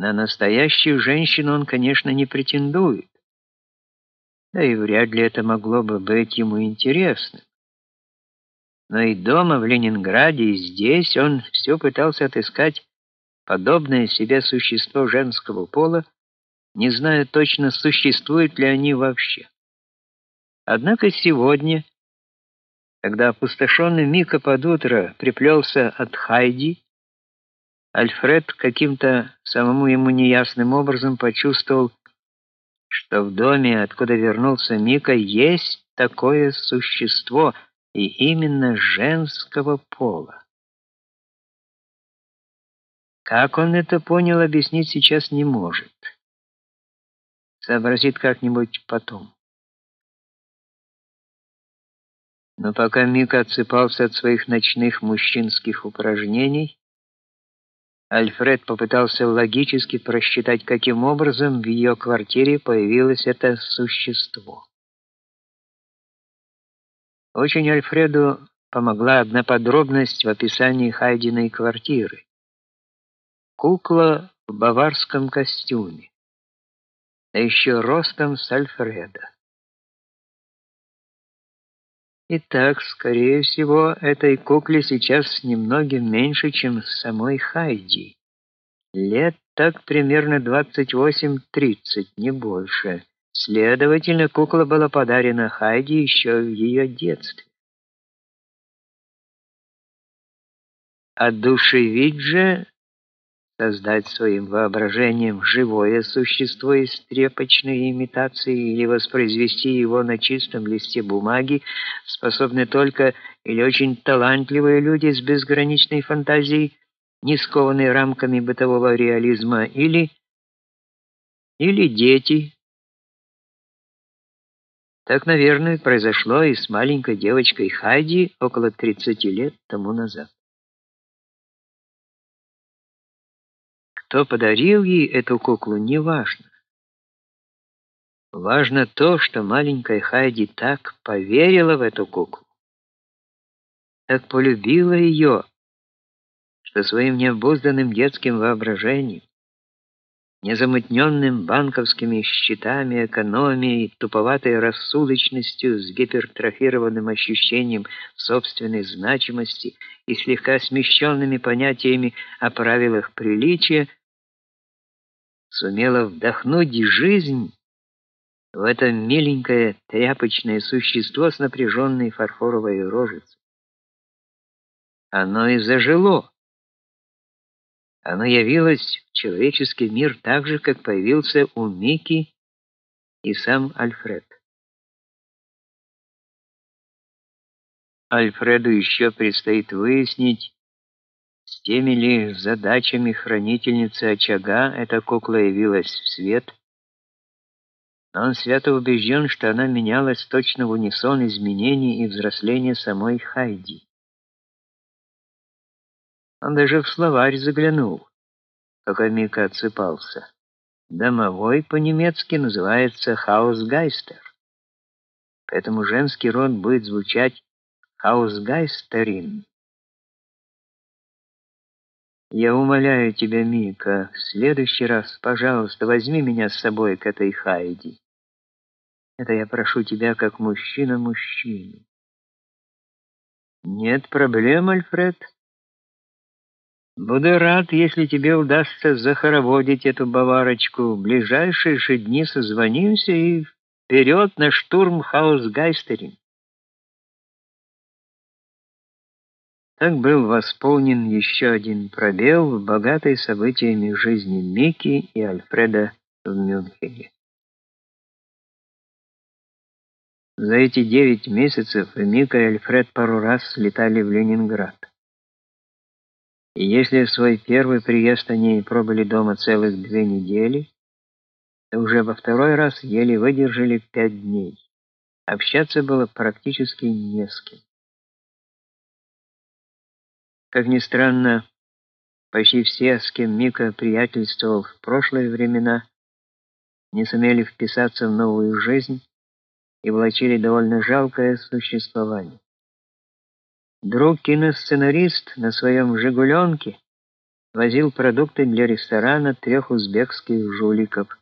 На настоящую женщину он, конечно, не претендует. Да и вряд ли это могло бы быть ему интересно. Но и дома в Ленинграде, и здесь он все пытался отыскать подобное себе существо женского пола, не зная точно, существуют ли они вообще. Однако сегодня, когда опустошенный Мика под утро приплелся от Хайди, Альфред каким-то самому ему неясным образом почувствовал, что в доме, откуда вернулся Мика, есть такое существо, и именно женского пола. Как он это понял, объяснить сейчас не может. Сообразит как-нибудь потом. Но пока Мика отсыпался от своих ночных мужчинских упражнений, Альфред попытался логически просчитать, каким образом в ее квартире появилось это существо. Очень Альфреду помогла одна подробность в описании Хайдиной квартиры. Кукла в баварском костюме, да еще ростом с Альфреда. Итак, скорее всего, этой кукле сейчас немногим меньше, чем самой Хайди. Лет так примерно 28-30, не больше. Следовательно, кукла была подарена Хайди еще в ее детстве. Одушевить же создать своим воображением живое существо из тряпочной имитации или воспроизвести его на чистом листе бумаги способны только или очень талантливые люди с безграничной фантазией, не скованные рамками бытового реализма, или или дети. Так, наверное, произошло и с маленькой девочкой Хайди около 30 лет тому назад. Кто подарил ей эту куклу, неважно. Важно то, что маленькая Хайди так поверила в эту куклу, так полюбила ее, что своим необузданным детским воображением, незамутненным банковскими счетами, экономией, туповатой рассудочностью с гипертрофированным ощущением собственной значимости и слегка смещенными понятиями о правилах приличия, сумела вдохнуть жизнь в это миленькое тряпочное существо с напряженной фарфоровой рожицей. Оно и зажило. Оно явилось в человеческий мир так же, как появился у Мики и сам Альфред. Альфреду еще предстоит выяснить, с теми ли задачами хранительницы очага эта кукла явилась в свет, но он свято убежден, что она менялась точно в унисон изменений и взросления самой Хайди. Он даже в словарь заглянул, пока Мика отсыпался. Домовой по-немецки называется Хаусгайстер. Поэтому женский род будет звучать Хаусгайстерин. Я умоляю тебя, Мика, в следующий раз, пожалуйста, возьми меня с собой к этой Хайди. Это я прошу тебя как мужчина мужчину. Нет проблем, Альфред. Буду рад, если тебе удастся захороводить эту баварочку. В ближайшие же дни созвонимся и вперед на штурм Хаусгайстерин. Так был восполнен еще один пробел в богатой событиями жизни Мики и Альфреда в Мюнхене. За эти девять месяцев Мика и Альфред пару раз летали в Ленинград. И если в свой первый приезд они пробыли дома целых две недели, то уже во второй раз еле выдержали пять дней. Общаться было практически не с кем. Как ни странно, почти все, с кем Мика приятельствовал в прошлые времена, не сумели вписаться в новую жизнь и влачили довольно жалкое существование. Друг киносценарист на своем «Жигуленке» возил продукты для ресторана трех узбекских жуликов.